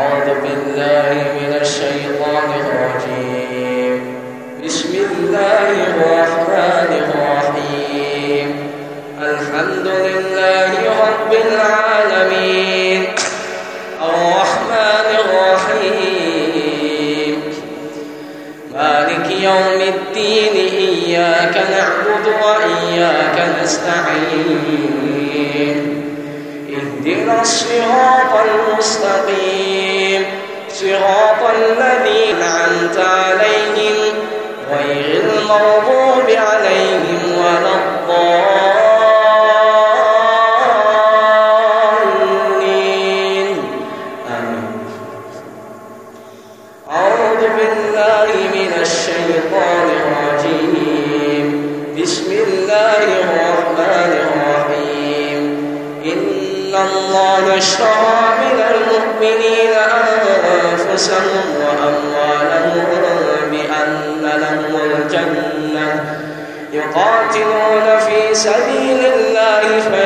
أعوذ بالله من الشيطان الرجيم. بسم الله الرحمن الرحيم. الحمد لله رب العالمين. الرحمن الرحيم. مالك يوم الدين إياك نعبد وإياك نستعين. اهدنا الصراط المستقيم. صراط الذين أنعمت عليهم غير المغضوب عليهم ولا الضالين. آمين. أعوذ بالله من الشيطان الرجيم. بسم الله الرحمن الله اشترى من المؤمنين أنفسهم وأموالهم بأن لهم الجنة يقاتلون في سبيل الله فيقتلون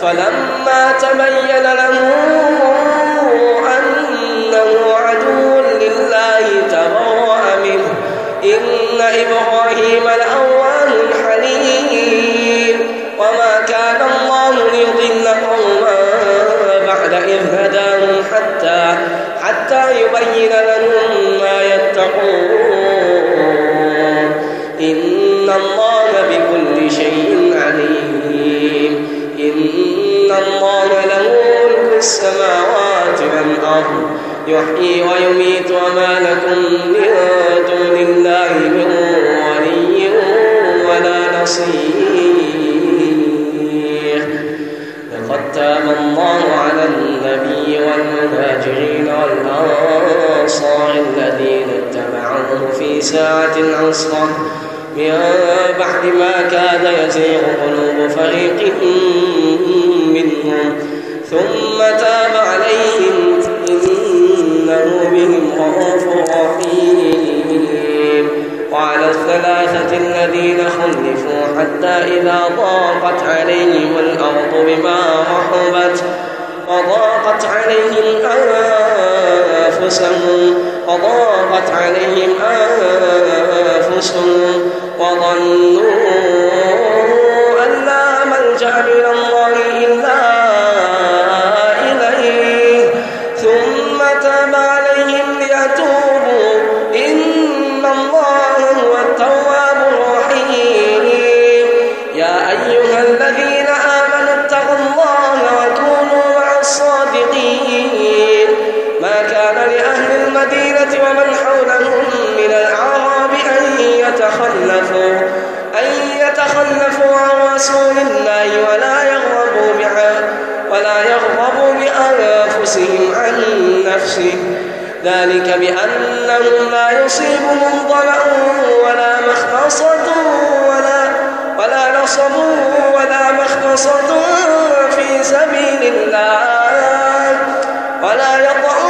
فلما تبين له يحيي ويميت وما لكم من دون الله من ولي ولا نصير. لقد تاب الله على النبي والمهاجرين والأنصار الذين اتبعوه في ساعة العسرة من بعد ما كاد يزيغ قلوب فريق منهم. ثم تاب عليهم إنه بهم رؤوف رحيم وعلى الثلاثة الذين خلفوا حتى إذا ضاقت عليهم الأرض بما رحبت وضاقت عليهم أنفسهم وضاقت عليهم أنفسهم وظنوا أن لا ملجأ من الله إلا يتخلفوا عن رسول الله ولا يغضبوا ولا يغضبوا بأنفسهم عن نفسه. ذلك بأنهم لا يصيبهم ظمأ ولا مخمصة ولا ولا نصب ولا مخمصة في سبيل الله. ولا يطعون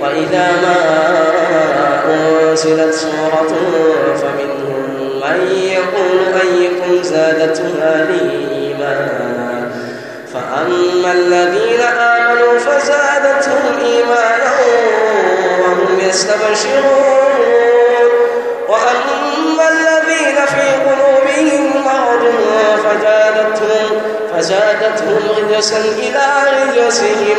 وإذا ما أنزلت سورة فمنهم من يقول أيكم زادته هذه إيمانا فأما الذين آمنوا فزادتهم إيمانا وهم يستبشرون وأما الذين في قلوبهم مرض فزادتهم فزادتهم رجسا إلى رجسهم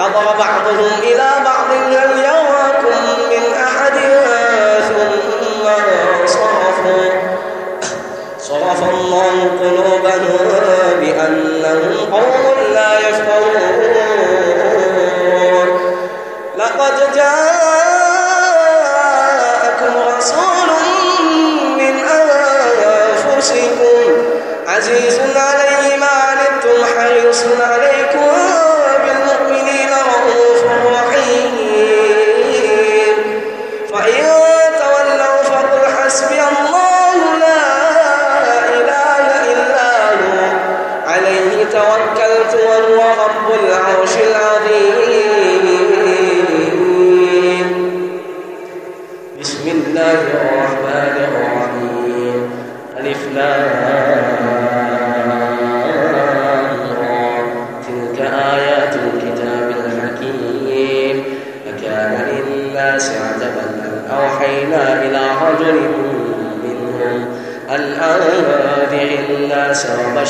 نظر بعضهم إلى بعض هل يراكم من أحد ثم صرفوا. صرف الله قلوبهم بأنهم قوم لا يفقهون. لقد جاءكم رسول من أنفسكم عزيز عليه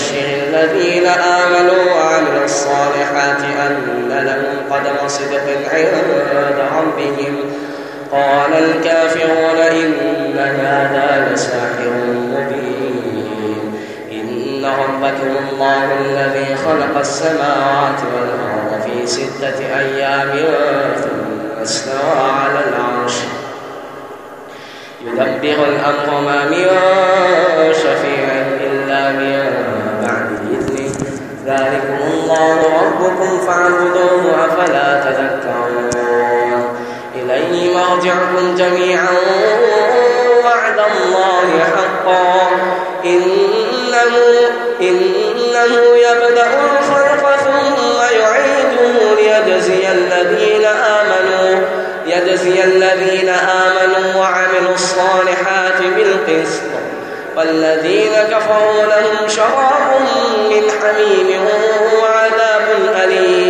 وبشر الذين آمنوا وعملوا الصالحات أن لهم قدم صدق عند ربهم. قال الكافرون إن هذا لساحر مبين. إن ربكم الله الذي خلق السماوات والأرض في ستة أيام ثم استوى على العرش. يدبر الأمر ما من إليه مرجعكم جميعا وعد الله حقا. إنه, إنه يبدأ الخلق ثم يعيده ليجزي الذين آمنوا. يجزي الذين آمنوا وعملوا الصالحات بالقسط. والذين كفروا لهم شراب من حميم وعذاب أليم.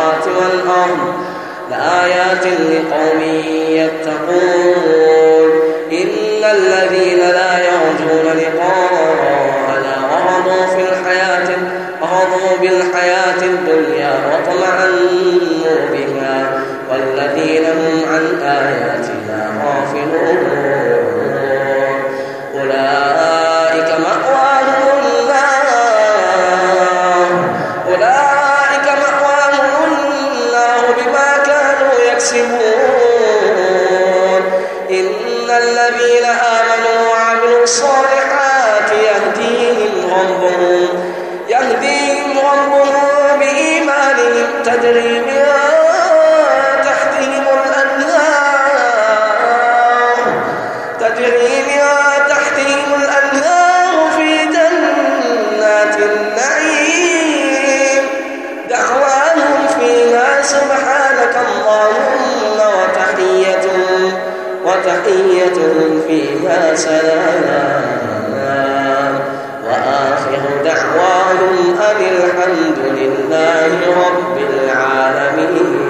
لآيات لقوم يتقون إن الذين لا يرجون لقاءنا ورضوا في الحياة ورضوا بالحياة الدنيا واطمأنوا بها والذين هم عن آياتنا غافلون. يهديهم ربهم بإيمانهم تدري من تحتهم الأنهار تجري من تحتهم الأنهار في جنات النعيم. دعواهم فيها سبحانك اللهم وتحيتهم وتحيتهم فيها سلام. ودعواهم أن الحمد لله رب العالمين.